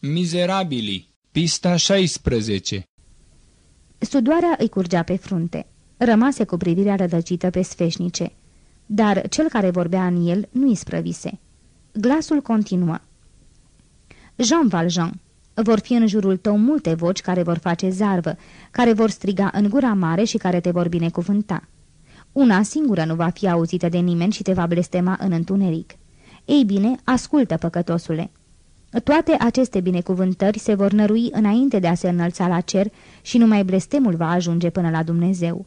Mizerabili, pista 16 Sudoarea îi curgea pe frunte. Rămase cu privirea rădăcită pe sfeșnice. Dar cel care vorbea în el nu-i sprăvise. Glasul continuă. Jean Valjean, vor fi în jurul tău multe voci care vor face zarvă, care vor striga în gura mare și care te vor binecuvânta. Una singură nu va fi auzită de nimeni și te va blestema în întuneric. Ei bine, ascultă, păcătosule. Toate aceste binecuvântări se vor nărui înainte de a se înălța la cer și numai blestemul va ajunge până la Dumnezeu.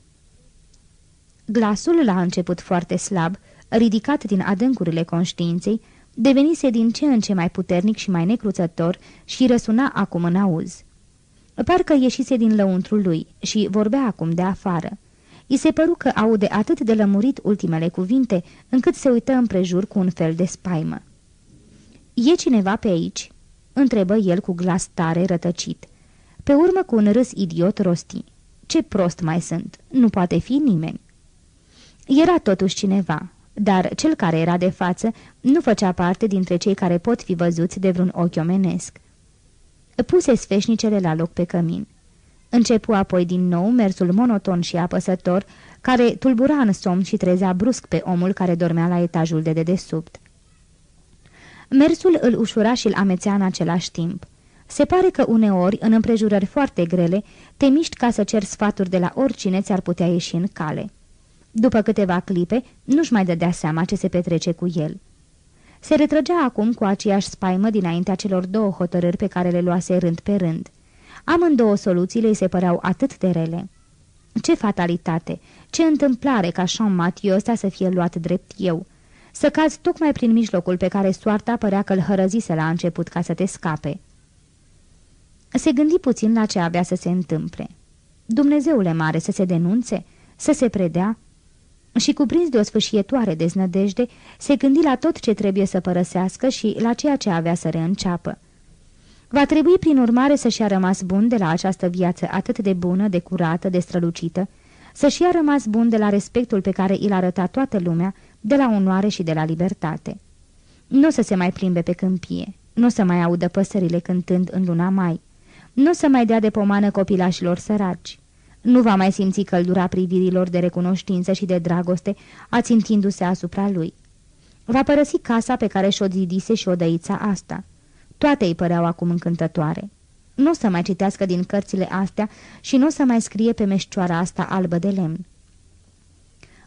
Glasul, la început foarte slab, ridicat din adâncurile conștiinței, devenise din ce în ce mai puternic și mai necruțător și răsuna acum în auz. Parcă ieșise din lăuntrul lui și vorbea acum de afară. I se păru că aude atât de lămurit ultimele cuvinte, încât se uită împrejur cu un fel de spaimă. E cineva pe aici?" întrebă el cu glas tare rătăcit. Pe urmă cu un râs idiot rosti. Ce prost mai sunt, nu poate fi nimeni." Era totuși cineva, dar cel care era de față nu făcea parte dintre cei care pot fi văzuți de vreun ochi omenesc. Puse sfeșnicele la loc pe cămin. Începu apoi din nou mersul monoton și apăsător, care tulbura în somn și trezea brusc pe omul care dormea la etajul de dedesubt. Mersul îl ușura și îl amețea în același timp. Se pare că uneori, în împrejurări foarte grele, te miști ca să cer sfaturi de la oricine ți-ar putea ieși în cale. După câteva clipe, nu-și mai dădea seama ce se petrece cu el. Se retrăgea acum cu aceeași spaimă dinaintea celor două hotărâri pe care le luase rând pe rând. Amândouă soluțiile îi se păreau atât de rele. Ce fatalitate! Ce întâmplare ca Jean Mathieu ăsta să fie luat drept eu! Să cazi tocmai prin mijlocul pe care soarta părea că-l hărăzise la început ca să te scape. Se gândi puțin la ce avea să se întâmple. Dumnezeule mare să se denunțe, să se predea, și cuprins de o sfâșietoare deznădejde, se gândi la tot ce trebuie să părăsească și la ceea ce avea să reînceapă. Va trebui, prin urmare, să-și a rămas bun de la această viață atât de bună, de curată, de strălucită, să-și a rămas bun de la respectul pe care îl arăta toată lumea, de la onoare și de la libertate. Nu o să se mai plimbe pe câmpie, nu o să mai audă păsările cântând în luna mai, nu o să mai dea de pomană copilașilor săraci, nu va mai simți căldura privirilor de recunoștință și de dragoste, ațintindu-se asupra lui. Va părăsi casa pe care și-o zidise și odăița asta. Toate îi păreau acum încântătoare. Nu o să mai citească din cărțile astea și nu o să mai scrie pe meșcioara asta albă de lemn.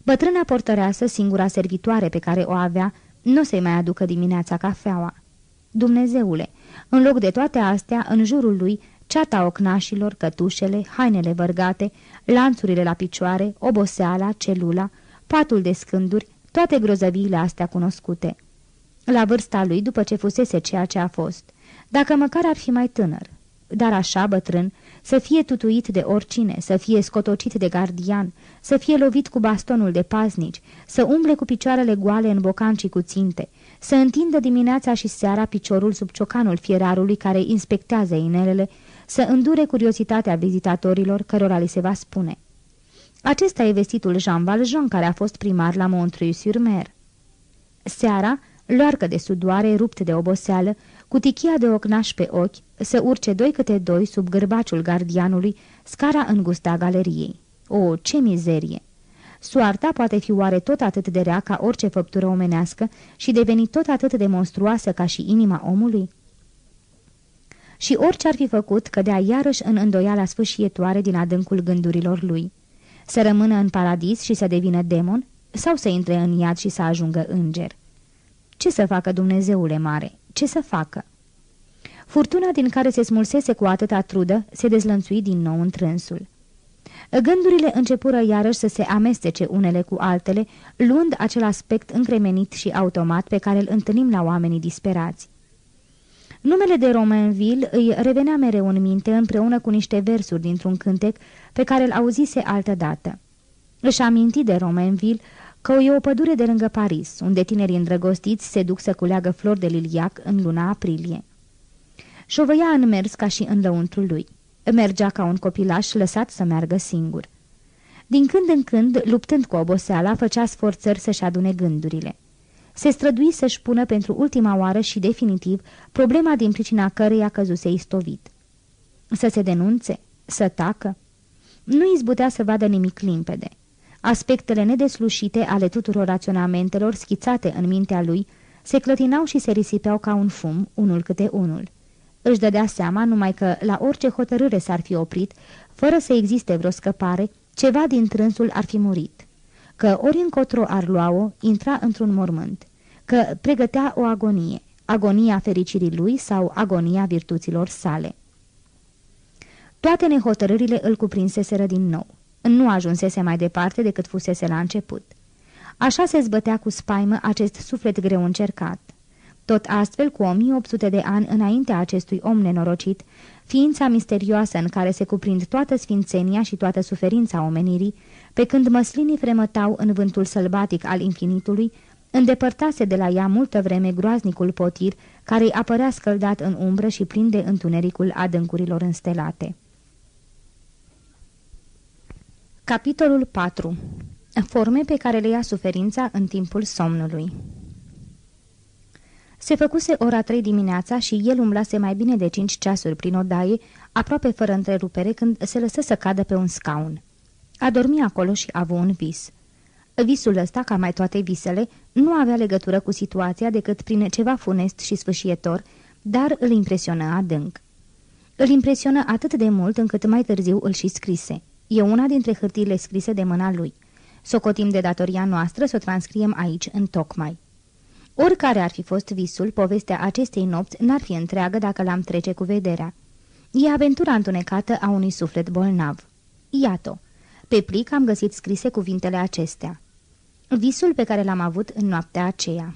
Bătrâna portăreasă, singura servitoare pe care o avea, nu se mai aducă dimineața cafeaua. Dumnezeule, în loc de toate astea, în jurul lui, ceata ocnașilor, cătușele, hainele vărgate, lanțurile la picioare, oboseala, celula, patul de scânduri, toate grozăviile astea cunoscute. La vârsta lui, după ce fusese ceea ce a fost, dacă măcar ar fi mai tânăr, dar așa bătrân, să fie tutuit de oricine, să fie scotocit de gardian, să fie lovit cu bastonul de paznici, să umble cu picioarele goale în bocancii cu ținte, să întindă dimineața și seara piciorul sub ciocanul fierarului care inspectează inelele, să îndure curiozitatea vizitatorilor cărora li se va spune. Acesta e vestitul Jean Valjean, care a fost primar la Montreuil-sur-Mer. Seara, loarcă de sudoare, rupt de oboseală, cu tichia de ocnaș pe ochi, să urce doi câte doi sub gârbaciul gardianului, scara îngusta galeriei. O, ce mizerie! Soarta poate fi oare tot atât de rea ca orice făptură omenească și deveni tot atât de monstruoasă ca și inima omului? Și orice ar fi făcut, cădea iarăși în îndoiala sfâșietoare din adâncul gândurilor lui. Să rămână în paradis și să devină demon, sau să intre în iad și să ajungă înger? Ce să facă Dumnezeule mare? Ce să facă? Furtuna din care se smulsese cu atâta trudă se dezlănțui din nou întrânsul. Gândurile începură iarăși să se amestece unele cu altele, luând acel aspect încremenit și automat pe care îl întâlnim la oamenii disperați. Numele de Romainville îi revenea mereu în minte împreună cu niște versuri dintr-un cântec pe care îl auzise altădată. Își aminti de Romainville că e o pădure de lângă Paris, unde tinerii îndrăgostiți se duc să culeagă flori de liliac în luna aprilie. Șovăia în mers ca și în lăuntrul lui. Mergea ca un copilaș lăsat să meargă singur. Din când în când, luptând cu oboseala, făcea sforțări să-și adune gândurile. se strădui să-și pună pentru ultima oară și definitiv problema din pricina căreia căzuse istovit. Să se denunțe? Să tacă? Nu izbutea să vadă nimic limpede. Aspectele nedeslușite ale tuturor raționamentelor schițate în mintea lui se clătinau și se risipeau ca un fum, unul câte unul. Își dădea seama numai că la orice hotărâre s-ar fi oprit, fără să existe vreo scăpare, ceva din trânsul ar fi murit. Că ori încotro ar lua-o, intra într-un mormânt. Că pregătea o agonie, agonia fericirii lui sau agonia virtuților sale. Toate nehotărârile îl cuprinseseră din nou. Nu ajunsese mai departe decât fusese la început. Așa se zbătea cu spaimă acest suflet greu încercat. Tot astfel, cu 1800 de ani înaintea acestui om nenorocit, ființa misterioasă în care se cuprind toată sfințenia și toată suferința omenirii, pe când măslinii fremătau în vântul sălbatic al infinitului, îndepărtase de la ea multă vreme groaznicul potir care îi apărea scăldat în umbră și plin de întunericul adâncurilor înstelate. Capitolul 4. Forme pe care le ia suferința în timpul somnului Se făcuse ora trei dimineața și el umblase mai bine de cinci ceasuri prin odaie, aproape fără întrerupere, când se lăsă să cadă pe un scaun. A dormi acolo și a avut un vis. Visul ăsta, ca mai toate visele, nu avea legătură cu situația decât prin ceva funest și sfâșietor, dar îl impresionă adânc. Îl impresionă atât de mult încât mai târziu îl și scrise – E una dintre hârtiile scrise de mâna lui. Socotim de datoria noastră să o transcriem aici, în tocmai. Oricare ar fi fost visul, povestea acestei nopți n-ar fi întreagă dacă l-am trece cu vederea. E aventura întunecată a unui suflet bolnav. Iată, pe plic am găsit scrise cuvintele acestea. Visul pe care l-am avut în noaptea aceea.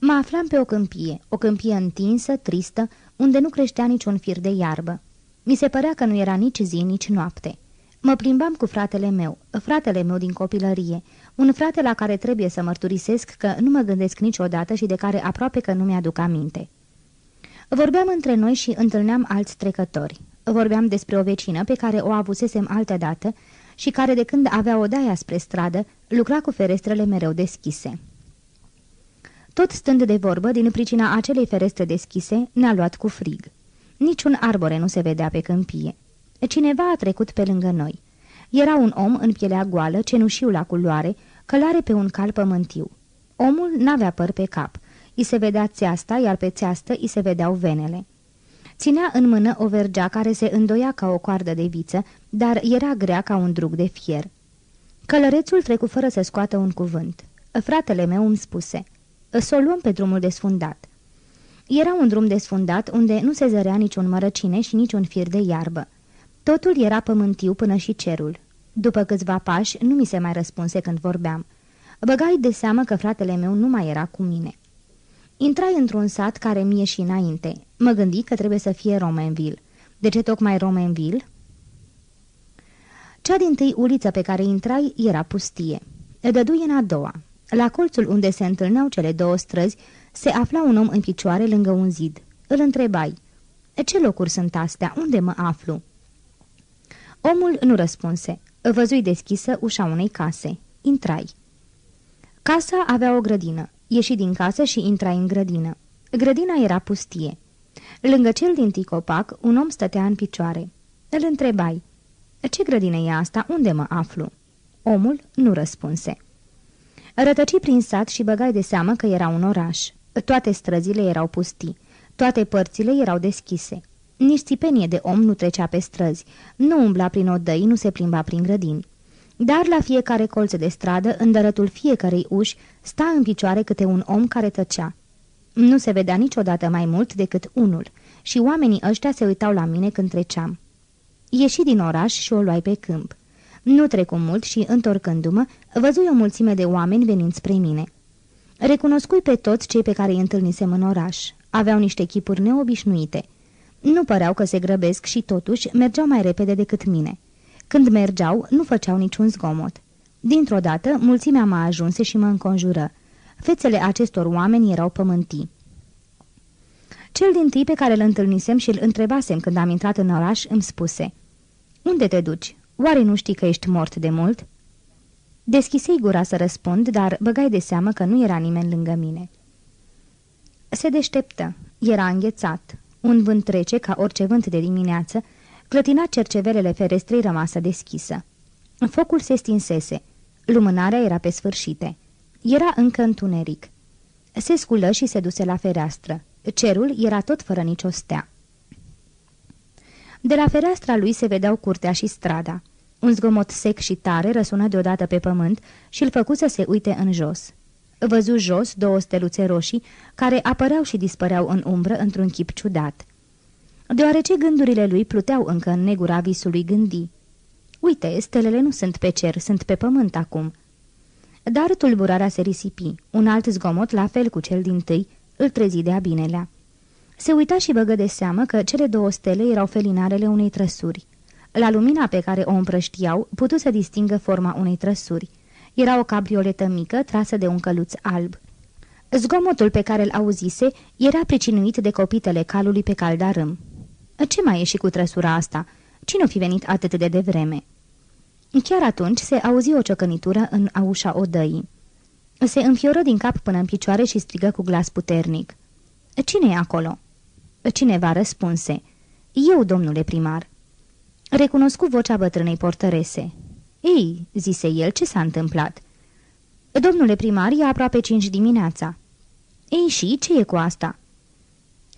Mă aflam pe o câmpie, o câmpie întinsă, tristă, unde nu creștea niciun fir de iarbă. Mi se părea că nu era nici zi, nici noapte. Mă plimbam cu fratele meu, fratele meu din copilărie, un frate la care trebuie să mărturisesc că nu mă gândesc niciodată și de care aproape că nu mi-aduc aminte. Vorbeam între noi și întâlneam alți trecători. Vorbeam despre o vecină pe care o avusesem altădată și care de când avea o daia spre stradă, lucra cu ferestrele mereu deschise. Tot stând de vorbă, din pricina acelei ferestre deschise, ne-a luat cu frig. Niciun arbore nu se vedea pe câmpie. Cineva a trecut pe lângă noi. Era un om în pielea goală, cenușiu la culoare, călare pe un cal pământiu. Omul n-avea păr pe cap. I se vedea țeasta, iar pe țeastă i se vedeau venele. Ținea în mână o vergea care se îndoia ca o coardă de viță, dar era grea ca un drug de fier. Călărețul trecu fără să scoată un cuvânt. Fratele meu îmi spuse, să o luăm pe drumul desfundat. Era un drum desfundat unde nu se zărea niciun mărăcine și niciun fir de iarbă. Totul era pământiu până și cerul. După câțiva pași, nu mi se mai răspunse când vorbeam. Băgai de seamă că fratele meu nu mai era cu mine. Intrai într-un sat care mie și înainte. Mă gândi că trebuie să fie Romainville. De ce tocmai Romainville? Cea din tâi uliță pe care intrai era pustie. Dădui în a doua. La colțul unde se întâlneau cele două străzi, se afla un om în picioare lângă un zid. Îl întrebai. Ce locuri sunt astea? Unde mă aflu?" Omul nu răspunse. Văzui deschisă ușa unei case. Intrai. Casa avea o grădină. Ieși din casă și intrai în grădină. Grădina era pustie. Lângă cel din ticopac, un om stătea în picioare. Îl întrebai. Ce grădină e asta? Unde mă aflu?" Omul nu răspunse. Rătăci prin sat și băgai de seamă că era un oraș. Toate străzile erau pustii, toate părțile erau deschise. Nici țipenie de om nu trecea pe străzi, nu umbla prin odăi, nu se plimba prin grădini. Dar la fiecare colț de stradă, în dărătul fiecarei uși, sta în picioare câte un om care tăcea. Nu se vedea niciodată mai mult decât unul și oamenii ăștia se uitau la mine când treceam. Ieși din oraș și o luai pe câmp. Nu trecu mult și, întorcându-mă, văzui o mulțime de oameni venind spre mine. Recunoscui pe toți cei pe care îi întâlnisem în oraș. Aveau niște chipuri neobișnuite. Nu păreau că se grăbesc și totuși mergeau mai repede decât mine. Când mergeau, nu făceau niciun zgomot. Dintr-o dată, mulțimea m-a ajunse și mă înconjură. Fețele acestor oameni erau pământii. Cel din tâi pe care îl întâlnisem și îl întrebasem când am intrat în oraș îmi spuse Unde te duci? Oare nu știi că ești mort de mult?" Deschisei gura să răspund, dar băgai de seamă că nu era nimeni lângă mine. Se deșteptă. Era înghețat. Un vânt trece, ca orice vânt de dimineață, clătina cercevelele ferestrei rămasă deschisă. Focul se stinsese. Lumânarea era pe sfârșite. Era încă întuneric. Se sculă și se duse la fereastră. Cerul era tot fără nicio stea. De la fereastra lui se vedeau curtea și strada. Un zgomot sec și tare răsună deodată pe pământ și îl făcu să se uite în jos. Văzu jos două steluțe roșii, care apăreau și dispăreau în umbră într-un chip ciudat. Deoarece gândurile lui pluteau încă în negura visului gândi. Uite, stelele nu sunt pe cer, sunt pe pământ acum." Dar tulburarea se risipi. Un alt zgomot, la fel cu cel din tâi, îl trezi de-a binelea. Se uita și băgă de seamă că cele două stele erau felinarele unei trăsuri. La lumina pe care o împrăștiau, putu să distingă forma unei trăsuri. Era o cabrioletă mică, trasă de un căluț alb. Zgomotul pe care îl auzise era pricinuit de copitele calului pe caldarâm. Ce mai e și cu trăsura asta? Cine-o fi venit atât de devreme?" Chiar atunci se auzi o ciocănitură în aușa odăii. Se înfioră din cap până în picioare și strigă cu glas puternic. Cine e acolo?" Cineva răspunse. Eu, domnule primar." Recunoscu vocea bătrânei portărese. Ei," zise el, ce s-a întâmplat?" Domnule primar, e aproape cinci dimineața." Ei și, ce e cu asta?"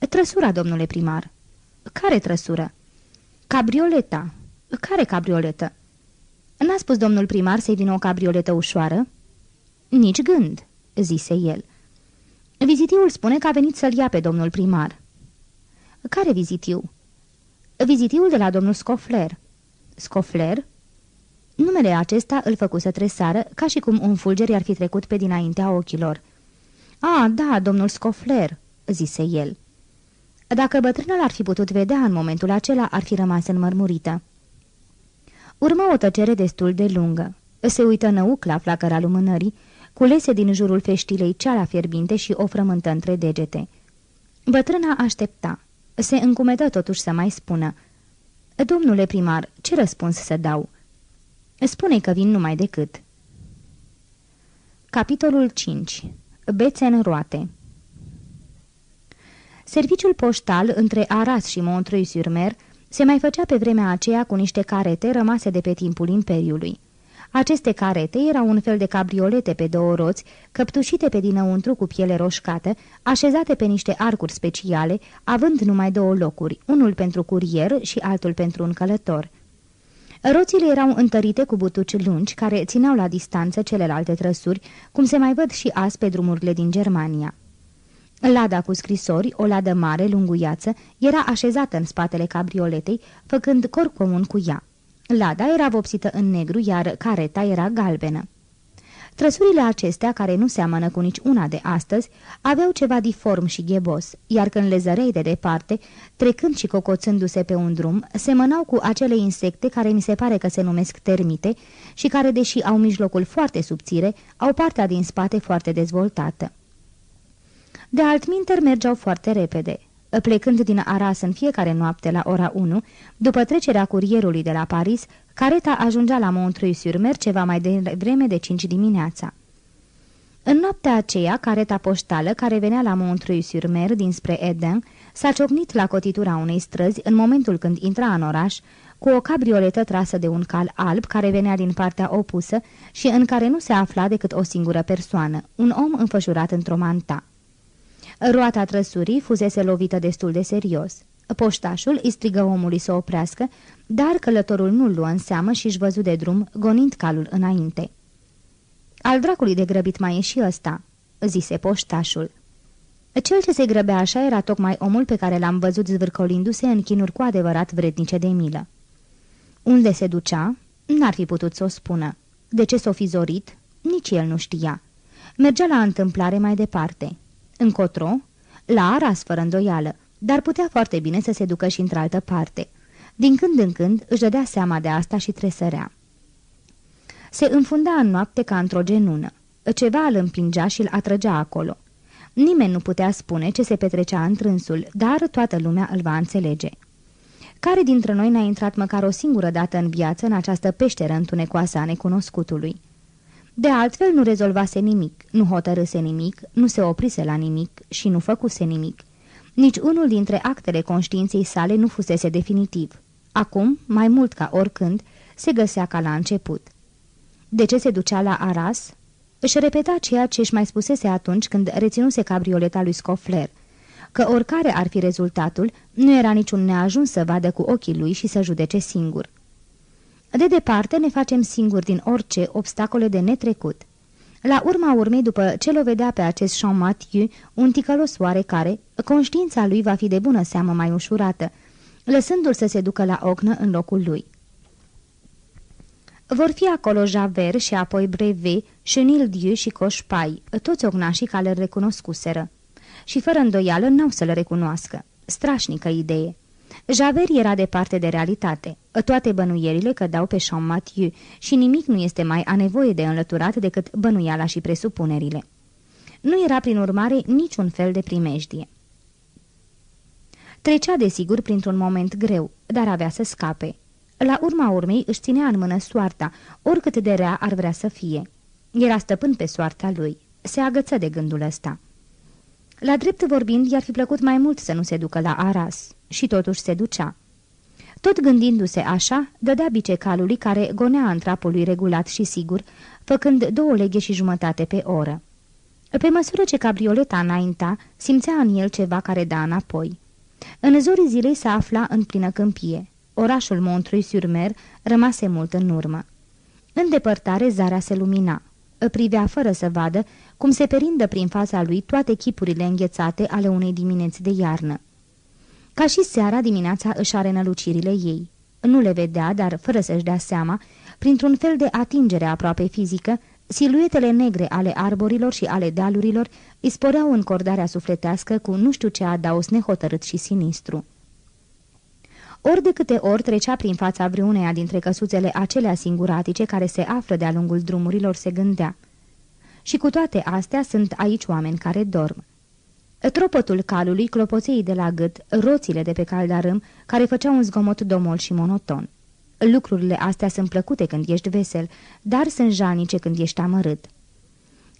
Trăsura, domnule primar." Care trăsură?" Cabrioleta." Care cabrioletă?" N-a spus domnul primar să-i vină o cabrioletă ușoară?" Nici gând," zise el. Vizitiul spune că a venit să-l ia pe domnul primar." Care vizitiu?" Vizitiul de la domnul Scofler." Scofler?" Numele acesta îl făcu să tresară, ca și cum un fulger i-ar fi trecut pe dinaintea ochilor. A, da, domnul Scofler," zise el. Dacă bătrâna l-ar fi putut vedea în momentul acela, ar fi rămas înmărmurită. Urmă o tăcere destul de lungă. Se uită năuc la flacăra lumânării, culese din jurul feștilei ceala fierbinte și o frământă între degete. Bătrâna aștepta. Se încumetă totuși să mai spună. Domnule primar, ce răspuns să dau?" Spune că vin numai decât." Capitolul 5. Bețe în roate Serviciul poștal între Aras și Montreuil-sur-Mer se mai făcea pe vremea aceea cu niște carete rămase de pe timpul Imperiului. Aceste carete erau un fel de cabriolete pe două roți, căptușite pe dinăuntru cu piele roșcată, așezate pe niște arcuri speciale, având numai două locuri, unul pentru curier și altul pentru un călător. Roțile erau întărite cu butuci lungi, care țineau la distanță celelalte trăsuri, cum se mai văd și azi pe drumurile din Germania. Lada cu scrisori, o ladă mare, lunguiață, era așezată în spatele cabrioletei, făcând cor comun cu ea. Lada era vopsită în negru, iar careta era galbenă. Trăsurile acestea, care nu seamănă cu nici una de astăzi, aveau ceva diform și ghebos, iar când le zărei de departe, trecând și cocoțându-se pe un drum, semănau cu acele insecte care mi se pare că se numesc termite și care, deși au mijlocul foarte subțire, au partea din spate foarte dezvoltată. De altminter mergeau foarte repede. Plecând din Aras în fiecare noapte la ora 1, după trecerea curierului de la Paris, careta ajungea la Montreuil-sur-Mer ceva mai devreme de 5 dimineața. În noaptea aceea, careta poștală, care venea la Montreuil-sur-Mer dinspre Eden, s-a ciocnit la cotitura unei străzi în momentul când intra în oraș, cu o cabrioletă trasă de un cal alb care venea din partea opusă și în care nu se afla decât o singură persoană, un om înfășurat într-o manta. Roata trăsurii fusese lovită destul de serios. Poștașul îi strigă omului să oprească, dar călătorul nu-l luă în seamă și își văzu de drum, gonind calul înainte. Al dracului de grăbit mai e și ăsta," zise poștașul. Cel ce se grăbea așa era tocmai omul pe care l-am văzut zvârcolindu-se în chinuri cu adevărat vrednice de milă. Unde se ducea? N-ar fi putut să o spună. De ce s-o fi zorit? Nici el nu știa. Mergea la întâmplare mai departe. Încotro? La Aras, fără îndoială, dar putea foarte bine să se ducă și într-altă parte. Din când în când își dădea seama de asta și tresărea. Se înfunda în noapte ca într-o genună. Ceva îl împingea și îl atrăgea acolo. Nimeni nu putea spune ce se petrecea în trânsul, dar toată lumea îl va înțelege. Care dintre noi n-a intrat măcar o singură dată în viață în această peșteră întunecoasă a necunoscutului? De altfel nu rezolvase nimic, nu hotărâse nimic, nu se oprise la nimic și nu făcuse nimic. Nici unul dintre actele conștiinței sale nu fusese definitiv. Acum, mai mult ca oricând, se găsea ca la început. De ce se ducea la Aras? Își repeta ceea ce își mai spusese atunci când reținuse cabrioleta lui Scoffler, că oricare ar fi rezultatul, nu era niciun neajuns să vadă cu ochii lui și să judece singur. De departe ne facem singuri din orice obstacole de netrecut. La urma urmei, după ce l-o vedea pe acest Jean Mathieu, un ticălos oarecare, conștiința lui va fi de bună seamă mai ușurată, lăsându-l să se ducă la ocnă în locul lui. Vor fi acolo Javert și apoi Brevet, Chenil Dieu și Coșpai, toți ognașii care îl recunoscuseră. Și fără îndoială n-au să-l recunoască. Strașnică idee. Javert era departe de realitate. Toate bănuierile cădau pe Jean Mathieu și nimic nu este mai a nevoie de înlăturat decât bănuiala și presupunerile. Nu era prin urmare niciun fel de primejdie. Trecea desigur printr-un moment greu, dar avea să scape. La urma urmei își ținea în mână soarta, oricât de rea ar vrea să fie. Era stăpân pe soarta lui. Se agăță de gândul ăsta. La drept vorbind, i-ar fi plăcut mai mult să nu se ducă la Aras. Și totuși se ducea. Tot gândindu-se așa, dădea bice calului care gonea în trapul lui regulat și sigur, făcând două leghe și jumătate pe oră. Pe măsură ce cabrioleta înainta, simțea în el ceva care da înapoi. În zorii zilei se afla în plină câmpie. Orașul Montreuil-sur-Mer rămase mult în urmă. În depărtare, zarea se lumina. Privea fără să vadă cum se perindă prin fața lui toate chipurile înghețate ale unei dimineți de iarnă. Ca și seara, dimineața își are nălucirile ei. Nu le vedea, dar fără să-și dea seama, printr-un fel de atingere aproape fizică, siluetele negre ale arborilor și ale dealurilor îi sporeau încordarea sufletească cu nu știu ce adaos nehotărât și sinistru. Ori de câte ori trecea prin fața vreuneia dintre căsuțele acelea singuratice care se află de-a lungul drumurilor, se gândea. Și cu toate astea sunt aici oameni care dorm. Tropătul calului, clopoței de la gât, roțile de pe caldarâm, care făceau un zgomot domol și monoton. Lucrurile astea sunt plăcute când ești vesel, dar sunt jalnice când ești amărât.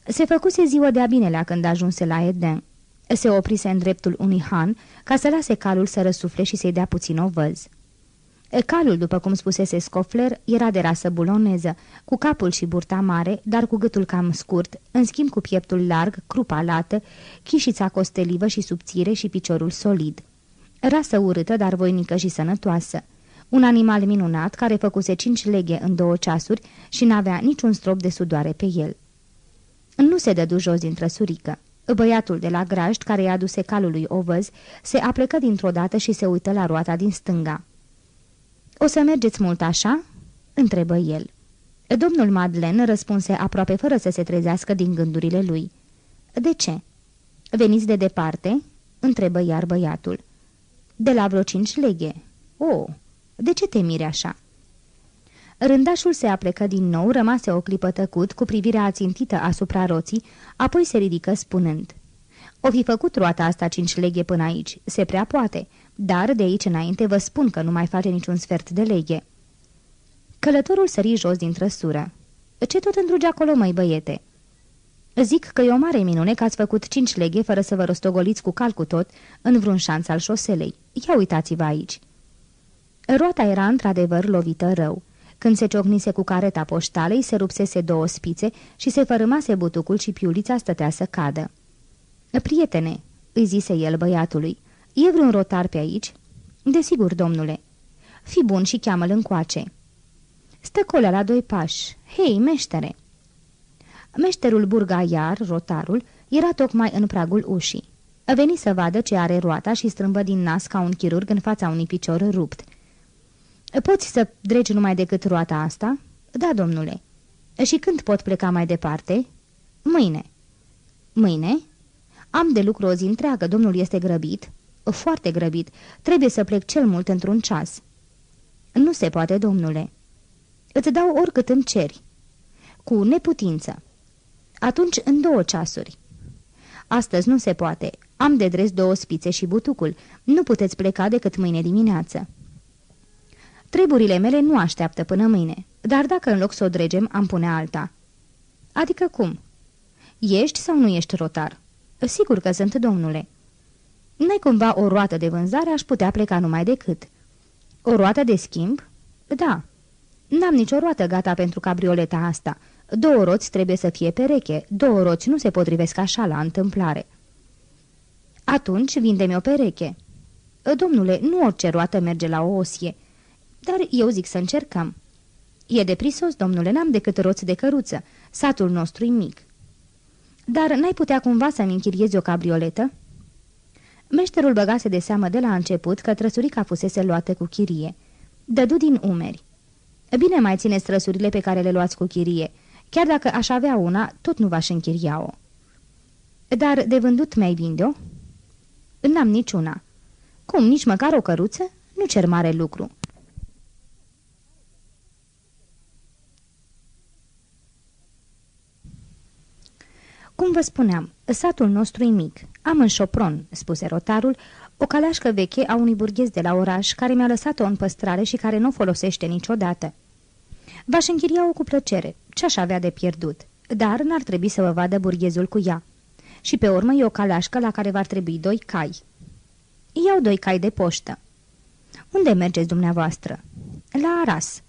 Se făcuse ziua de-a binelea când ajunse la Eden. Se oprise în dreptul unui han ca să lase calul să răsufle și să-i dea puțin ovăz. Calul, după cum spusese Scofler, era de rasă buloneză, cu capul și burta mare, dar cu gâtul cam scurt, în schimb cu pieptul larg, crupa lată, chișița costelivă și subțire și piciorul solid. Rasă urâtă, dar voinică și sănătoasă. Un animal minunat care făcuse cinci leghe în două ceasuri și n-avea niciun strop de sudoare pe el. Nu se dădu jos din trăsurică. Băiatul de la grajd, care i-a aduse calului ovăz, se aplecă dintr-o dată și se uită la roata din stânga. O să mergeți mult așa?" întrebă el. Domnul Madlen răspunse aproape fără să se trezească din gândurile lui. De ce?" Veniți de departe?" întrebă iar băiatul. De la vreo cinci leghe." O, oh, de ce te miri așa?" Rândașul se aplecă din nou, rămase o clipă tăcut, cu privirea ațintită asupra roții, apoi se ridică spunând. O fi făcut roata asta cinci leghe până aici, se prea poate, dar de aici înainte vă spun că nu mai face niciun sfert de leghe." Călătorul sări jos din trăsură. Ce tot îndruge acolo, măi băiete?" Zic că e o mare minune că ați făcut cinci leghe fără să vă rostogoliți cu cal cu tot în vreun șanț al șoselei. Ia uitați-vă aici." Roata era într-adevăr lovită rău. Când se ciocnise cu careta poștalei, se rupsese două spițe și se fărâmase butucul și piulița stătea să cadă. Prietene," îi zise el băiatului, e vreun rotar pe aici?" Desigur, domnule." Fi bun și cheamă-l încoace." Stă colea la doi pași. Hei, meștere!" Meșterul burgaiar, rotarul, era tocmai în pragul ușii. A venit să vadă ce are roata și strâmbă din nas ca un chirurg în fața unui picior rupt. Poți să dregi numai decât roata asta?" Da, domnule." Și când pot pleca mai departe?" Mâine." Mâine?" Am de lucru o zi întreagă, domnul este grăbit." Foarte grăbit. Trebuie să plec cel mult într-un ceas." Nu se poate, domnule." Îți dau oricât îmi ceri." Cu neputință." Atunci în două ceasuri." Astăzi nu se poate. Am de dres două spițe și butucul. Nu puteți pleca decât mâine dimineață." Treburile mele nu așteaptă până mâine, dar dacă în loc să o dregem, am pune alta." Adică cum? Ești sau nu ești rotar?" Sigur că sunt, domnule." N-ai cumva o roată de vânzare, aș putea pleca numai decât." O roată de schimb?" Da." N-am nicio roată gata pentru cabrioleta asta. Două roți trebuie să fie pereche, două roți nu se potrivesc așa la întâmplare." Atunci vinde-mi o pereche." Domnule, nu orice roată merge la o osie." Dar eu zic să încercăm." E de prisos, domnule, n-am decât roți de căruță. Satul nostru e mic." Dar n-ai putea cumva să-mi închiriezi o cabrioletă?" Meșterul băgase de seamă de la început că trăsurica fusese luată cu chirie. Dădu din umeri. Bine mai țineți trăsurile pe care le luați cu chirie. Chiar dacă aș avea una, tot nu v-aș închiria-o." Dar de vândut mi-ai vinde-o?" N-am niciuna." Cum, nici măcar o căruță? Nu cer mare lucru." Vă spuneam, satul nostru e mic. Am în șopron," spuse rotarul, o caleașcă veche a unui burghez de la oraș care mi-a lăsat-o în păstrare și care nu o folosește niciodată. V-aș închiria-o cu plăcere, ce-aș avea de pierdut, dar n-ar trebui să vă vadă burghezul cu ea. Și pe urmă e o caleașcă la care v-ar trebui doi cai. Iau doi cai de poștă. Unde mergeți dumneavoastră? La Aras.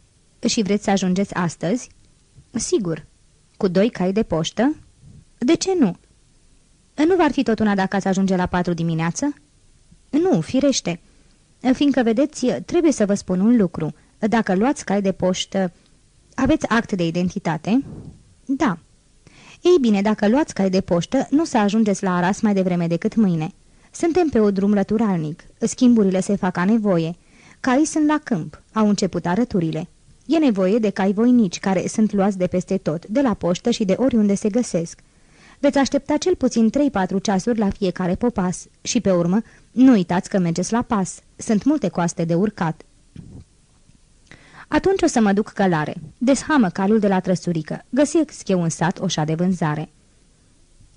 Și vreți să ajungeți astăzi? Sigur. Cu doi cai de poștă? De ce nu? Nu v-ar fi tot una dacă ați ajunge la patru dimineață? Nu, firește. Fiindcă, vedeți, trebuie să vă spun un lucru. Dacă luați cai de poștă... Aveți act de identitate? Da. Ei bine, dacă luați cai de poștă, nu să ajungeți la Aras mai devreme decât mâine. Suntem pe o drum lăturalnic. Schimburile se fac a nevoie. Caii sunt la câmp. Au început arăturile. E nevoie de cai voinici, care sunt luați de peste tot, de la poștă și de oriunde se găsesc. Veți aștepta cel puțin 3-4 ceasuri la fiecare popas și, pe urmă, nu uitați că mergeți la pas. Sunt multe coaste de urcat. Atunci o să mă duc călare. Deshamă calul de la trăsurică. Găsesc eu un sat oșa de vânzare.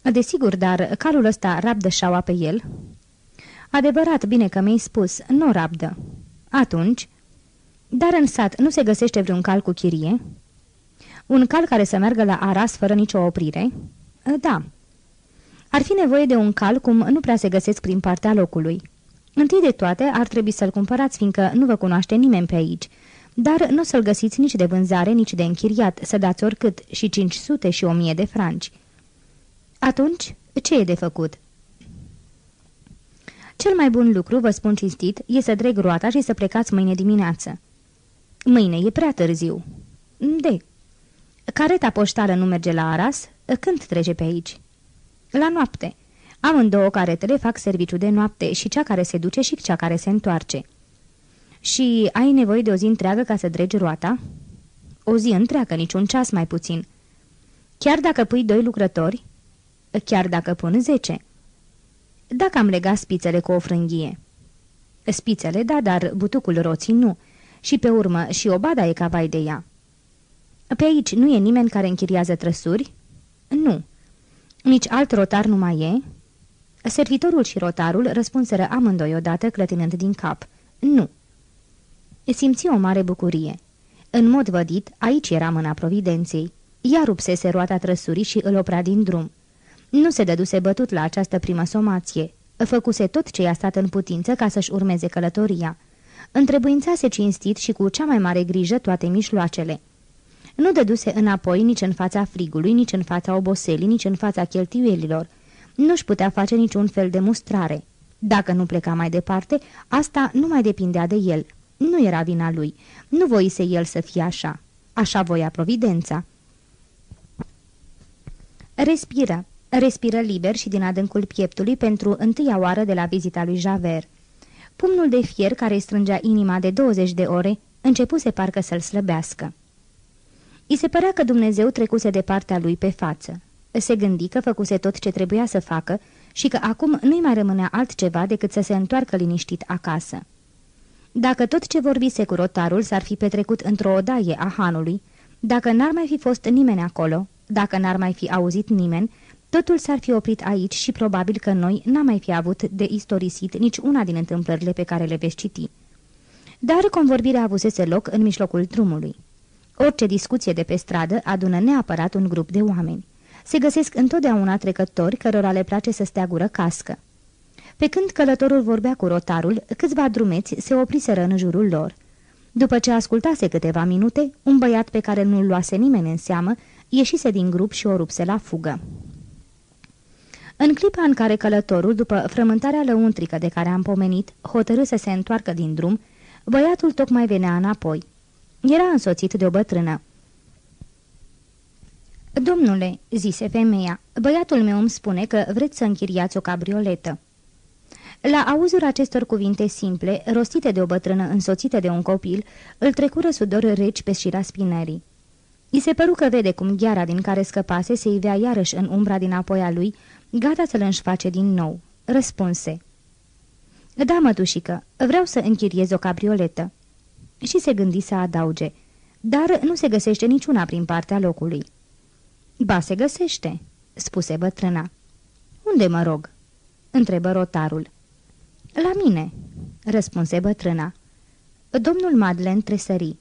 Desigur, dar calul ăsta rabdă șaua pe el?" Adevărat, bine că mi-ai spus, nu rabdă." Atunci?" Dar în sat nu se găsește vreun cal cu chirie?" Un cal care să meargă la Aras fără nicio oprire?" Da." Ar fi nevoie de un cal cum nu prea se găsesc prin partea locului. Întâi de toate ar trebui să-l cumpărați, fiindcă nu vă cunoaște nimeni pe aici." Dar nu o să-l găsiți nici de vânzare, nici de închiriat, să dați oricât, și 500 și 1000 de franci. Atunci, ce e de făcut? Cel mai bun lucru, vă spun cinstit, e să dreg roata și să plecați mâine dimineață. Mâine e prea târziu. De. Careta poștală nu merge la Aras? Când trece pe aici? La noapte. Amândouă caretele fac serviciu de noapte și cea care se duce și cea care se întoarce. Și ai nevoie de o zi întreagă ca să dregi roata? O zi întreagă, niciun ceas mai puțin. Chiar dacă pui doi lucrători, chiar dacă pun zece. Dacă am legat spițele cu o frânghie. Spițele, da, dar butucul roții nu. Și pe urmă și obada e cavai de ea. Pe aici nu e nimeni care închiriază trăsuri? Nu. Nici alt rotar nu mai e? Servitorul și rotarul răspunseră amândoi odată clătinând din cap. Nu. Simți o mare bucurie. În mod vădit, aici era mâna providenței. Ea rupsese roata trăsurii și îl opra din drum. Nu se dăduse bătut la această primă somație. Făcuse tot ce i-a stat în putință ca să-și urmeze călătoria. Întrebuințase cinstit și cu cea mai mare grijă toate mișloacele. Nu dăduse înapoi nici în fața frigului, nici în fața oboselii, nici în fața cheltuielilor. Nu-și putea face niciun fel de mustrare. Dacă nu pleca mai departe, asta nu mai depindea de el. Nu era vina lui. Nu voise el să fie așa. Așa voia providența. Respiră. Respiră liber și din adâncul pieptului pentru întâia oară de la vizita lui Javert. Pumnul de fier care îi strângea inima de 20 de ore începuse parcă să-l slăbească. I se părea că Dumnezeu trecuse de partea lui pe față. Se gândi că făcuse tot ce trebuia să facă și că acum nu-i mai rămânea altceva decât să se întoarcă liniștit acasă. Dacă tot ce vorbise cu rotarul s-ar fi petrecut într-o odaie a hanului, dacă n-ar mai fi fost nimeni acolo, dacă n-ar mai fi auzit nimeni, Totul s-ar fi oprit aici și probabil că noi n-am mai fi avut de istorisit nici una din întâmplările pe care le veți citi. Dar convorbirea avusese loc în mijlocul drumului. Orice discuție de pe stradă adună neapărat un grup de oameni. Se găsesc întotdeauna trecători cărora le place să stea gură cască. Pe când călătorul vorbea cu rotarul, câțiva drumeți se opriseră în jurul lor. După ce ascultase câteva minute, un băiat pe care nu-l luase nimeni în seamă, ieșise din grup și o rupse la fugă. În clipa în care călătorul, după frământarea lăuntrică de care am pomenit, hotărâ să se întoarcă din drum, băiatul tocmai venea înapoi. Era însoțit de o bătrână. Domnule," zise femeia, băiatul meu îmi spune că vreți să închiriați o cabrioletă." La auzul acestor cuvinte simple, rostite de o bătrână însoțită de un copil, îl trecură sudor reci pe șira spinării. I se păru că vede cum gheara din care scăpase se ivea iarăși în umbra din apoi a lui, gata să-l înșface din nou. Răspunse. Da, mătușică, vreau să închiriez o cabrioletă." Și se gândi să adauge. Dar nu se găsește niciuna prin partea locului. Ba, se găsește," spuse bătrâna. Unde mă rog?" întrebă rotarul. La mine," răspunse bătrâna. Domnul Madlen tresări.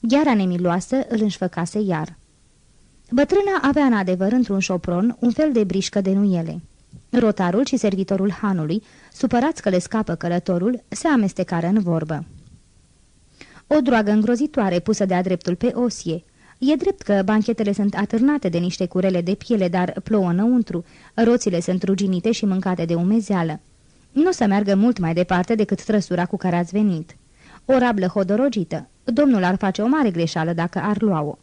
Gheara nemiloasă îl înșfăcase iar. Bătrâna avea în adevăr într-un șopron un fel de brișcă de nuiele. Rotarul și servitorul hanului, supărați că le scapă călătorul, se amestecară în vorbă. O droagă îngrozitoare pusă de-a dreptul pe osie. E drept că banchetele sunt atârnate de niște curele de piele, dar plouă înăuntru, roțile sunt ruginite și mâncate de umezeală. Nu o să meargă mult mai departe decât trăsura cu care ați venit. O rablă hodorogită. Domnul ar face o mare greșeală dacă ar lua-o.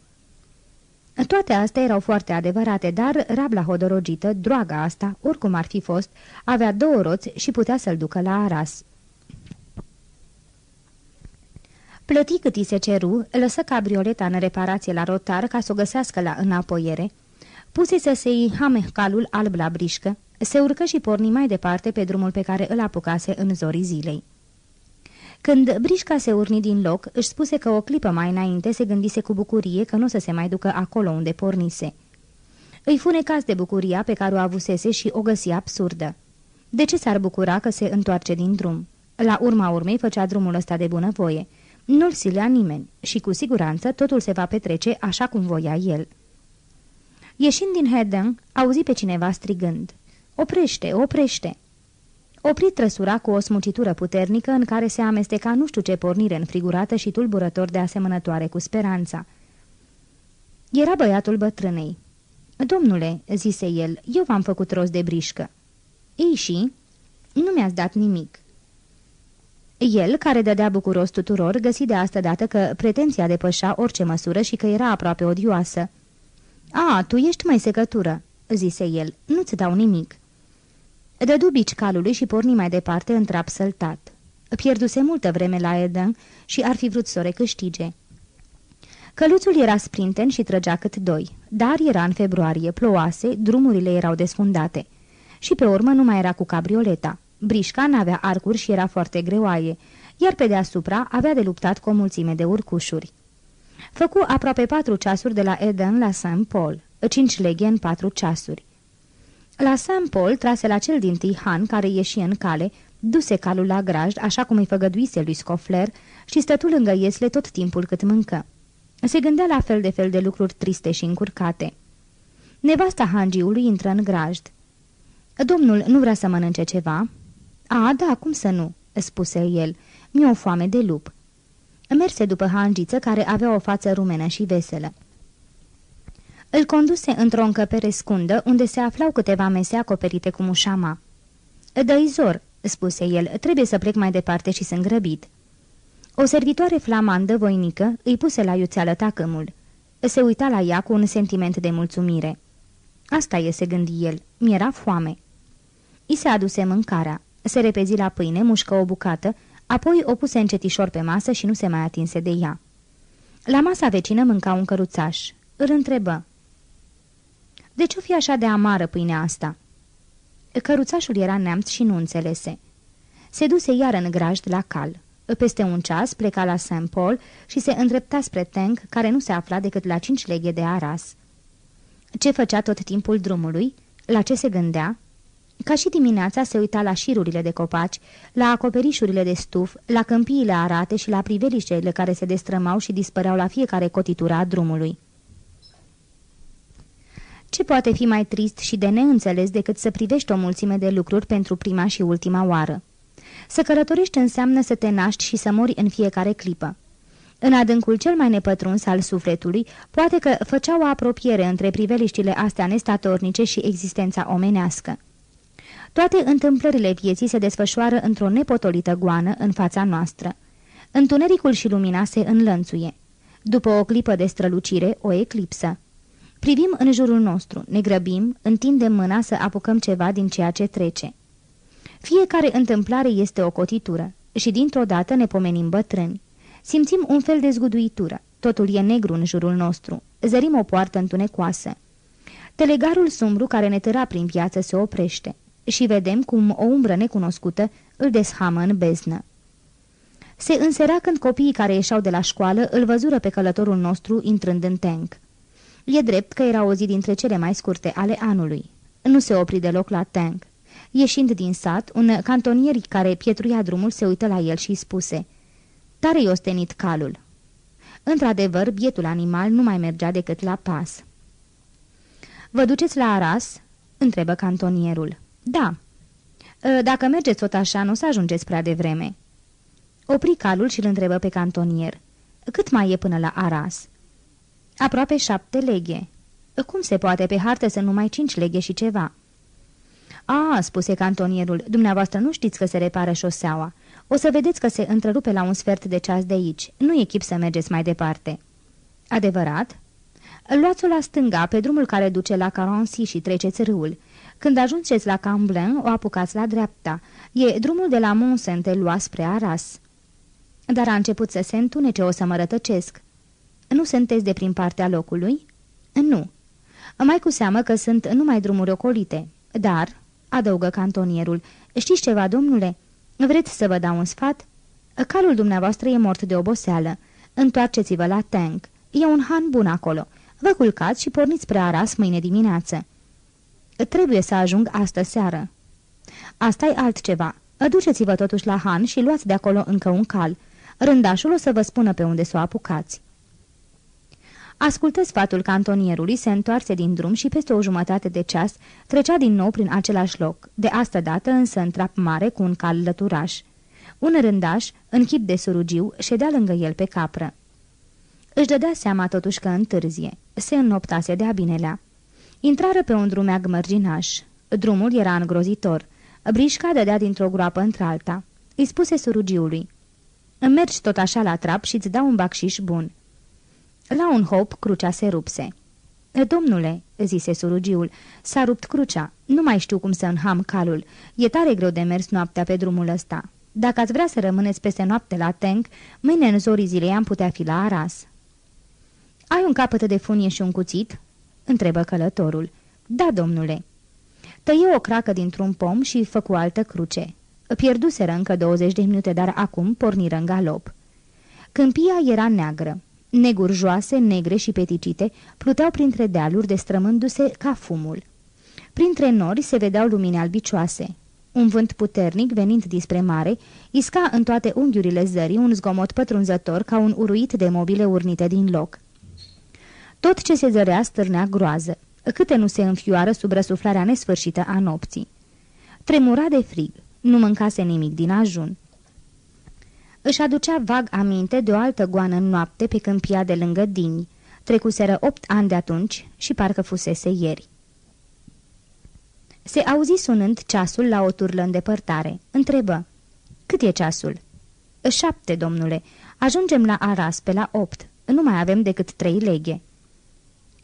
Toate astea erau foarte adevărate, dar rabla hodorogită, droaga asta, oricum ar fi fost, avea două roți și putea să-l ducă la Aras. Plăti cât i se ceru, lăsă cabrioleta în reparație la rotar ca să o găsească la înapoiere, puse să se i hame calul alb la brișcă, se urcă și porni mai departe pe drumul pe care îl apucase în zorii zilei. Când Brișca se urni din loc, își spuse că o clipă mai înainte se gândise cu bucurie că nu să se mai ducă acolo unde pornise. Îi fune caz de bucuria pe care o avusese și o găsi absurdă. De ce s-ar bucura că se întoarce din drum? La urma urmei făcea drumul ăsta de bunăvoie. Nu-l silea nimeni și cu siguranță totul se va petrece așa cum voia el. Ieșind din Hedden, auzi pe cineva strigând. Oprește, oprește!" Opri trăsura cu o smucitură puternică în care se amesteca nu știu ce pornire înfrigurată și tulburător de asemănătoare cu speranța. Era băiatul bătrânei. Domnule," zise el, eu v-am făcut rost de brișcă." Ei și?" Nu mi-ați dat nimic." El, care dădea bucuros tuturor, găsi de asta dată că pretenția depășea orice măsură și că era aproape odioasă. A, tu ești mai secătură," zise el, nu-ți dau nimic." Dădu bici calului și porni mai departe în trap săltat. Pierduse multă vreme la Eden și ar fi vrut să o recâștige. Căluțul era sprinten și trăgea cât doi, dar era în februarie, ploase, drumurile erau desfundate. Și pe urmă nu mai era cu cabrioleta. Brișca n-avea arcuri și era foarte greoaie, iar pe deasupra avea de luptat cu o mulțime de urcușuri. Făcu aproape patru ceasuri de la Eden la St. Paul, cinci leghe în patru ceasuri. La St. Paul trase la cel din Tihan, care ieși în cale, duse calul la grajd, așa cum îi făgăduise lui Scofler, și stătu lângă iesle tot timpul cât mâncă. Se gândea la fel de fel de lucruri triste și încurcate. Nevasta hangiului intră în grajd. Domnul nu vrea să mănânce ceva?" A, da, cum să nu?" spuse el. Mi-e o foame de lup." Merse după hangiță, care avea o față rumenă și veselă. Îl conduse într-o încăpere scundă, unde se aflau câteva mese acoperite cu mușama. Dă-i zor," spuse el, trebuie să plec mai departe și sunt grăbit." O servitoare flamandă, voinică, îi puse la iuțeală tacâmul. Se uita la ea cu un sentiment de mulțumire. Asta e, se gândi el, mi-era foame. I se aduse mâncarea. Se repezi la pâine, mușcă o bucată, apoi o puse încetișor pe masă și nu se mai atinse de ea. La masa vecină mânca un căruțaș. Îl întrebă. De ce-o fi așa de amară pâinea asta?" Căruțașul era neamț și nu înțelese. Se duse iar în grajd la cal. Peste un ceas pleca la St. Paul și se îndrepta spre Tank, care nu se afla decât la cinci leghe de Aras. Ce făcea tot timpul drumului? La ce se gândea? Ca și dimineața se uita la șirurile de copaci, la acoperișurile de stuf, la câmpiile arate și la priveliștele care se destrămau și dispăreau la fiecare cotitură a drumului. Ce poate fi mai trist și de neînțeles decât să privești o mulțime de lucruri pentru prima și ultima oară? Să călătorești înseamnă să te naști și să mori în fiecare clipă. În adâncul cel mai nepătruns al sufletului, poate că făcea o apropiere între priveliștile astea nestatornice și existența omenească. Toate întâmplările vieții se desfășoară într-o nepotolită goană în fața noastră. Întunericul și lumina se înlănțuie. După o clipă de strălucire, o eclipsă. Privim în jurul nostru, ne grăbim, întindem mâna să apucăm ceva din ceea ce trece. Fiecare întâmplare este o cotitură și dintr-o dată ne pomenim bătrâni. Simțim un fel de zguduitură. Totul e negru în jurul nostru. Zărim o poartă întunecoasă. Telegarul sumbru care ne tăra prin viață se oprește și vedem cum o umbră necunoscută îl deshamă în beznă. Se însera când copiii care ieșeau de la școală îl văzură pe călătorul nostru intrând în tank. E drept că era o zi dintre cele mai scurte ale anului. Nu se opri deloc la tank. Ieșind din sat, un cantonier care pietruia drumul se uită la el și îi spuse Tare-i ostenit calul. Într-adevăr, bietul animal nu mai mergea decât la pas. Vă duceți la Aras?" întrebă cantonierul. Da. Ă, dacă mergeți tot așa, nu o să ajungeți prea devreme." Opri calul și îl întrebă pe cantonier. Cât mai e până la Aras?" Aproape șapte leghe. Cum se poate pe hartă să numai cinci leghe și ceva?" A, spuse cantonierul, dumneavoastră nu știți că se repară șoseaua. O să vedeți că se întrerupe la un sfert de ceas de aici. Nu e chip să mergeți mai departe." Adevărat?" Luați-o la stânga, pe drumul care duce la Carancy și treceți râul. Când ajungeți la Camblin, o apucați la dreapta. E drumul de la Mont-Saint-Eloi spre Aras." Dar a început să se întunece, o să mă rătăcesc." Nu sunteți de prin partea locului?" Nu." Mai cu seamă că sunt numai drumuri ocolite. Dar, adăugă cantonierul, știți ceva, domnule? Vreți să vă dau un sfat? Calul dumneavoastră e mort de oboseală. Întoarceți-vă la tank. E un han bun acolo. Vă culcați și porniți spre Aras mâine dimineață. Trebuie să ajung astă seară. asta e altceva. Duceți-vă totuși la Han și luați de acolo încă un cal. Rândașul o să vă spună pe unde să o apucați. Ascultă sfatul cantonierului, se întoarse din drum și peste o jumătate de ceas trecea din nou prin același loc, de asta dată însă în trap mare cu un cal lăturaș. Un rândaș, în chip de surugiu, ședea lângă el pe capră. Își dădea seama totuși că întârzie. Se înnoptase de-a binelea. Intrară pe un drumeag mărginaș. Drumul era îngrozitor. Brișca dădea dintr-o groapă într-alta. Îi spuse surugiului. Mergi tot așa la trap și îți dau un bacșiș bun." La un hop, crucea se rupse. Domnule," zise surugiul, s-a rupt crucea. Nu mai știu cum să înham calul. E tare greu de mers noaptea pe drumul ăsta. Dacă ați vrea să rămâneți peste noapte la tank, mâine în zorii zilei am putea fi la Aras." Ai un capăt de funie și un cuțit?" Întrebă călătorul. Da, domnule." Tăie o cracă dintr-un pom și făcu altă cruce. Pierduseră încă 20 de minute, dar acum porniră în galop. Câmpia era neagră. Neguri joase, negre și peticite pluteau printre dealuri destrămându-se ca fumul. Printre nori se vedeau lumini albicioase. Un vânt puternic, venind dispre mare, isca în toate unghiurile zării un zgomot pătrunzător ca un uruit de mobile urnite din loc. Tot ce se zărea stârnea groază, câte nu se înfioară sub răsuflarea nesfârșită a nopții. Tremura de frig, nu mâncase nimic din ajun. Își aducea vag aminte de o altă goană în noapte pe câmpia de lângă Dini. Trecuseră opt ani de atunci și parcă fusese ieri. Se auzi sunând ceasul la o turlă în depărtare. Întrebă. Cât e ceasul? Șapte, domnule. Ajungem la Aras pe la opt. Nu mai avem decât trei leghe.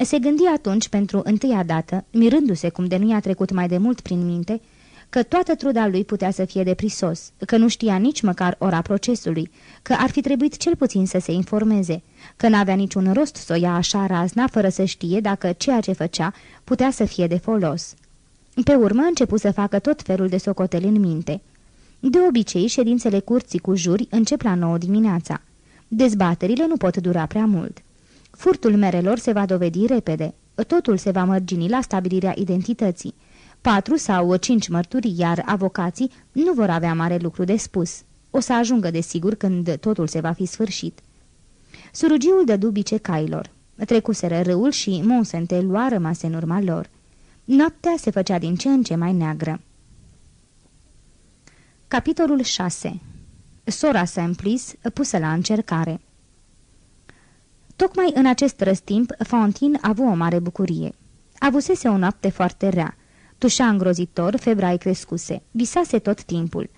Se gândi atunci pentru întâia dată, mirându-se cum de nu i-a trecut mai de mult prin minte, că toată truda lui putea să fie deprisos, că nu știa nici măcar ora procesului, că ar fi trebuit cel puțin să se informeze, că n-avea niciun rost să o ia așa razna fără să știe dacă ceea ce făcea putea să fie de folos. Pe urmă începu să facă tot felul de socoteli în minte. De obicei, ședințele curții cu juri încep la nouă dimineața. Dezbaterile nu pot dura prea mult. Furtul merelor se va dovedi repede. Totul se va mărgini la stabilirea identității. Patru sau cinci mărturii, iar avocații nu vor avea mare lucru de spus. O să ajungă, desigur, când totul se va fi sfârșit. Surugiul de dubice cailor. Trecuseră râul și Monsentelua rămase în urma lor. Noaptea se făcea din ce în ce mai neagră. Capitolul 6 Sora Semplis pusă la încercare Tocmai în acest răstimp, Fontin a avut o mare bucurie. Avusese o noapte foarte rea. Tușa îngrozitor, febra crescuse. Visase tot timpul.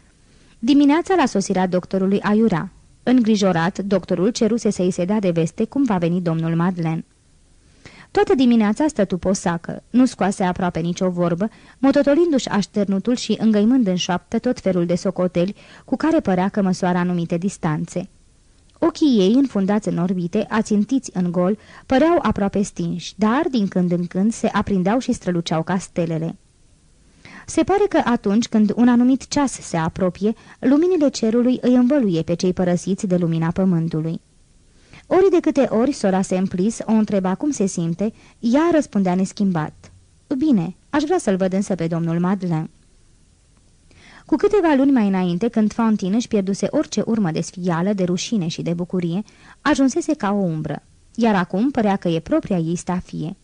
Dimineața la sosirea doctorului Aiura. Îngrijorat, doctorul ceruse să-i se dea de veste cum va veni domnul Madeleine. Toată dimineața stătu posacă, nu scoase aproape nicio vorbă, mototolindu-și așternutul și îngăimând în șoaptă tot felul de socoteli cu care părea că măsoara anumite distanțe. Ochii ei, înfundați în orbite, ațintiți în gol, păreau aproape stinși, dar din când în când se aprindeau și străluceau ca stelele. Se pare că atunci când un anumit ceas se apropie, luminile cerului îi învăluie pe cei părăsiți de lumina pământului. Ori de câte ori sora Semplis o întreba cum se simte, ea răspundea neschimbat. Bine, aș vrea să-l văd însă pe domnul Madeleine. Cu câteva luni mai înainte, când Fantine își pierduse orice urmă de sfială, de rușine și de bucurie, ajunsese ca o umbră, iar acum părea că e propria ei stafie.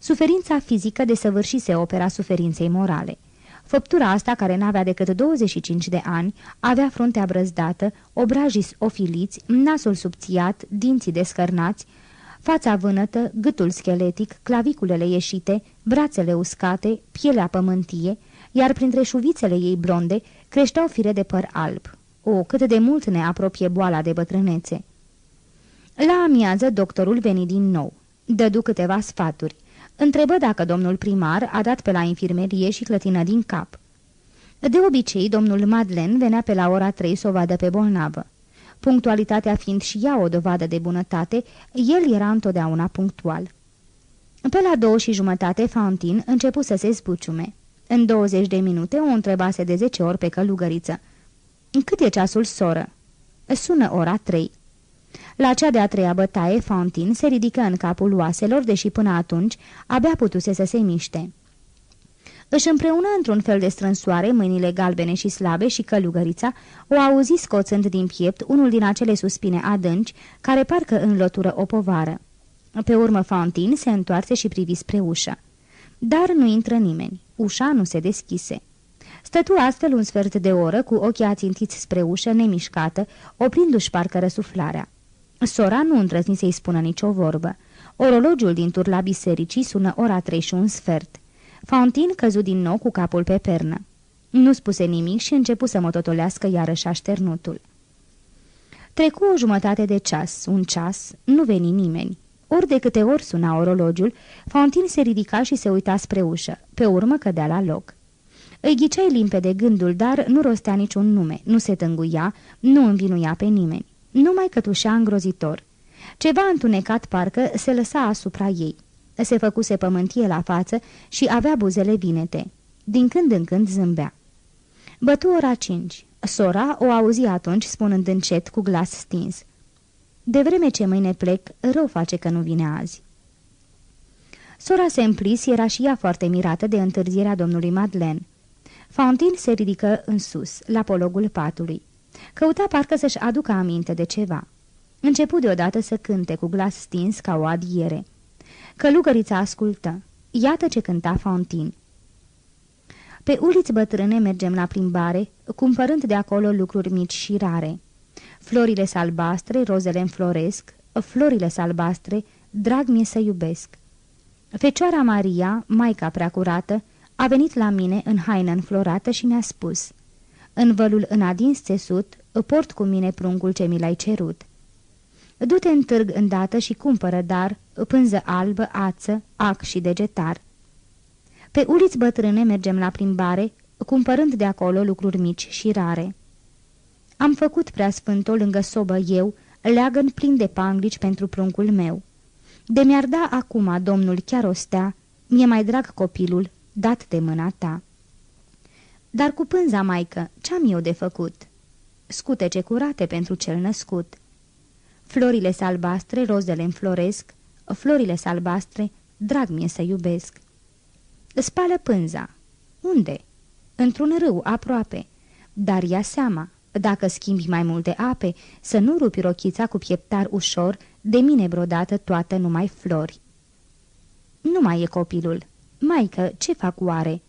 Suferința fizică desăvârșise opera suferinței morale. Făptura asta, care n-avea decât 25 de ani, avea fruntea brăzdată, obrajii ofiliți, nasul subțiat, dinții descărnați, fața vânătă, gâtul scheletic, claviculele ieșite, brațele uscate, pielea pământie, iar printre șuvițele ei blonde creșteau fire de păr alb. O, cât de mult ne apropie boala de bătrânețe! La amiază, doctorul veni din nou. Dădu câteva sfaturi. Întrebă dacă domnul primar a dat pe la infirmerie și clătină din cap. De obicei, domnul Madlen venea pe la ora trei să o vadă pe bolnavă. Punctualitatea fiind și ea o dovadă de bunătate, el era întotdeauna punctual. Pe la două și jumătate, Fantin începu să se zbuciume. În 20 de minute o întrebase de 10 ori pe călugăriță. Cât e ceasul, soră?" Sună ora trei. La cea de-a treia bătaie, Fontin se ridică în capul oaselor, deși până atunci abia putuse să se miște. Își împreună într-un fel de strânsoare mâinile galbene și slabe și călugărița o auzi scoțând din piept unul din acele suspine adânci care parcă înlătură o povară. Pe urmă Fontin se întoarse și privi spre ușă. Dar nu intră nimeni. Ușa nu se deschise. Stătu astfel un sfert de oră, cu ochii ațintiți spre ușă, nemișcată, oprindu-și parcă răsuflarea. Sora nu îndrăzni să-i spună nicio vorbă. Orologiul din turla bisericii sună ora trei și un sfert. Fontin căzu din nou cu capul pe pernă. Nu spuse nimic și începu să mototolească iarăși așternutul. Trecu o jumătate de ceas, un ceas, nu veni nimeni. Ori de câte ori suna orologiul, Fontin se ridica și se uita spre ușă, pe urmă cădea la loc. Îi ghiceai limpede gândul, dar nu rostea niciun nume, nu se tânguia, nu învinuia pe nimeni. Numai cătușea îngrozitor. Ceva întunecat parcă se lăsa asupra ei. Se făcuse pământie la față și avea buzele vinete. Din când în când zâmbea. Bătu ora cinci. Sora o auzi atunci spunând încet cu glas stins. De vreme ce mâine plec, rău face că nu vine azi. Sora Semplis era și ea foarte mirată de întârzierea domnului Madeleine. Fontin se ridică în sus, la pologul patului. Căuta parcă să-și aducă aminte de ceva. Începu deodată să cânte cu glas stins ca o adiere. Călugărița ascultă. Iată ce cânta Fontin. Pe uliți bătrâne mergem la plimbare, cumpărând de acolo lucruri mici și rare. Florile salbastre, rozele înfloresc, florile salbastre, drag mie să iubesc. Fecioara Maria, maica preacurată, a venit la mine în haină înflorată și mi-a spus În vălul în adins țesut, port cu mine pruncul ce mi l-ai cerut. Du-te în târg îndată și cumpără dar, pânză albă, ață, ac și degetar. Pe uliți bătrâne mergem la plimbare, cumpărând de acolo lucruri mici și rare. Am făcut prea sfântul lângă sobă eu, leagăn plin de panglici pentru pruncul meu. De mi-ar da acum, domnul, chiar o stea, mi-e mai drag copilul, dat de mâna ta. Dar cu pânza, maică, ce-am eu de făcut? Scutece curate pentru cel născut. Florile salbastre, rozele înfloresc, florile salbastre, drag mie să iubesc. Spală pânza. Unde?" Într-un râu, aproape. Dar ia seama, dacă schimbi mai multe ape, să nu rupi rochița cu pieptar ușor, de mine brodată toată numai flori." Nu mai e copilul. Maică, ce fac oare?"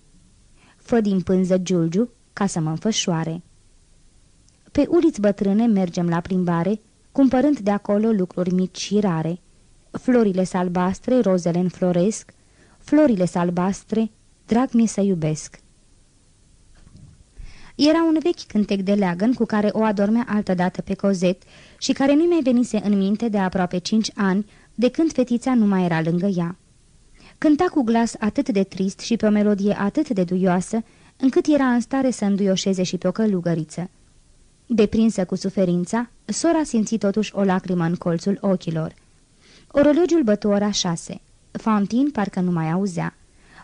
Fă din pânză giulgiu ca să mă înfășoare." Pe uliți bătrâne mergem la plimbare, cumpărând de acolo lucruri mici și rare. Florile salbastre, rozele înfloresc, florile salbastre, drag mi să iubesc. Era un vechi cântec de leagăn cu care o adormea altădată pe cozet și care nu mai venise în minte de aproape cinci ani, de când fetița nu mai era lângă ea. Cânta cu glas atât de trist și pe o melodie atât de duioasă, încât era în stare să înduioșeze și pe o călugăriță. Deprinsă cu suferința, sora simți totuși o lacrimă în colțul ochilor. Orologiul bătu ora șase. Fantin parcă nu mai auzea.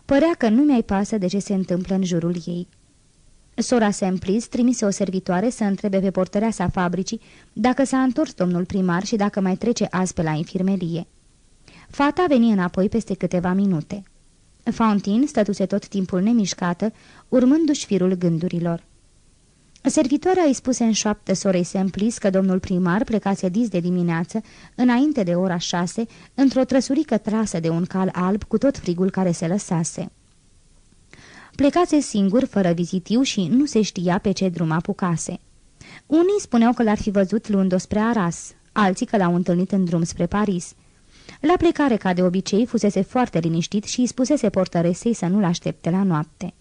Părea că nu mai pasă de ce se întâmplă în jurul ei. Sora Semplis trimise o servitoare să întrebe pe portăreasa fabricii dacă s-a întors domnul primar și dacă mai trece azi pe la infirmerie. Fata veni înapoi peste câteva minute. Fountain stătuse tot timpul nemișcată, urmându-și firul gândurilor. Servitoarea îi spuse în șoaptă sorei Semplis că domnul primar plecase dis de dimineață, înainte de ora șase, într-o trăsurică trasă de un cal alb cu tot frigul care se lăsase. Plecase singur, fără vizitiu și nu se știa pe ce drum apucase. Unii spuneau că l-ar fi văzut luând-o spre Aras, alții că l-au întâlnit în drum spre Paris. La plecare, ca de obicei, fusese foarte liniștit și îi spusese portăresei să nu-l aștepte la noapte.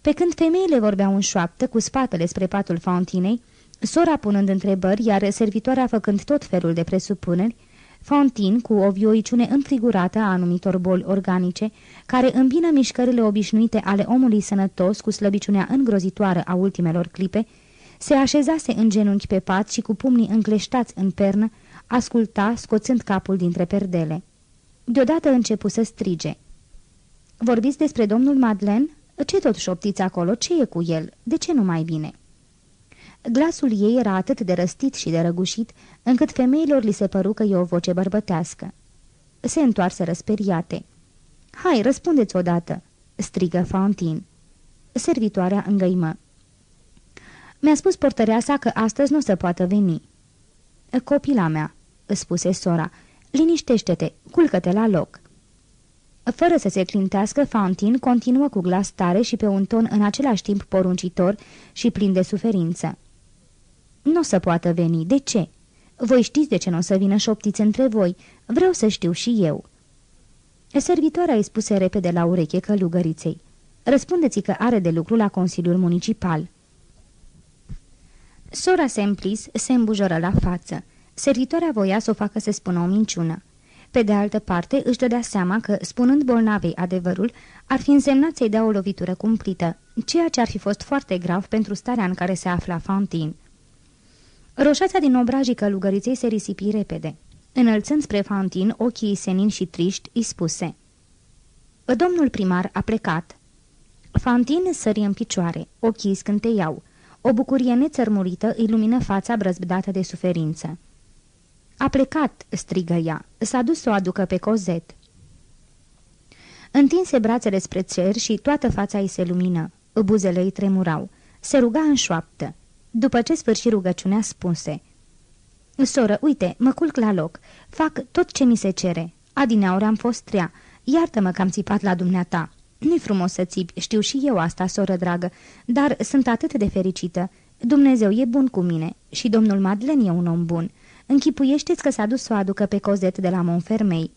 Pe când femeile vorbeau în șoaptă, cu spatele spre patul fauntinei, sora punând întrebări, iar servitoarea făcând tot felul de presupuneri, Fontin, cu o vioiciune înfrigurată a anumitor boli organice, care îmbină mișcările obișnuite ale omului sănătos cu slăbiciunea îngrozitoare a ultimelor clipe, se așezase în genunchi pe pat și cu pumnii încleștați în pernă, asculta, scoțând capul dintre perdele. Deodată începu să strige. Vorbiți despre domnul Madlen? Ce tot șoptiți acolo? Ce e cu el? De ce nu mai bine?" Glasul ei era atât de răstit și de răgușit, încât femeilor li se păru că e o voce bărbătească. Se întoarse răsperiate. Hai, răspundeți odată!" strigă Fantin. Servitoarea îngăimă. Mi-a spus portăreasa că astăzi nu se poată veni." Copila mea," spuse sora, liniștește-te, culcă-te la loc." Fără să se clintească, Fantin continuă cu glas tare și pe un ton în același timp poruncitor și plin de suferință. Nu o să poată veni. De ce? Voi știți de ce nu o să vină șoptiți între voi. Vreau să știu și eu." Servitoarea îi spuse repede la ureche călugăriței. Răspundeți că are de lucru la Consiliul Municipal." Sora Semplis se îmbujoră la față. Servitoarea voia să o facă să spună o minciună. Pe de altă parte, își dădea seama că, spunând bolnavei adevărul, ar fi însemnat să-i dea o lovitură cumplită, ceea ce ar fi fost foarte grav pentru starea în care se afla Fantin. Roșața din obrajii călugăriței se risipi repede. Înălțând spre Fantin, ochii senin și triști, îi spuse Domnul primar a plecat." Fantin sări în picioare, ochii scânteiau. O bucurie nețărmurită îi lumină fața brăzbdată de suferință. A plecat!" strigă ea. S-a dus să o aducă pe cozet." Întinse brațele spre cer și toată fața îi se lumină. Buzele îi tremurau. Se ruga în șoaptă. După ce sfârși rugăciunea, spuse Soră, uite, mă culc la loc. Fac tot ce mi se cere. Adineauri am fost trea. Iartă-mă că am țipat la dumneata. Nu-i frumos să țipi, știu și eu asta, soră dragă, dar sunt atât de fericită. Dumnezeu e bun cu mine și domnul Madlen e un om bun. Închipuiește-ți că s-a dus să o aducă pe Cozet de la Monfermei.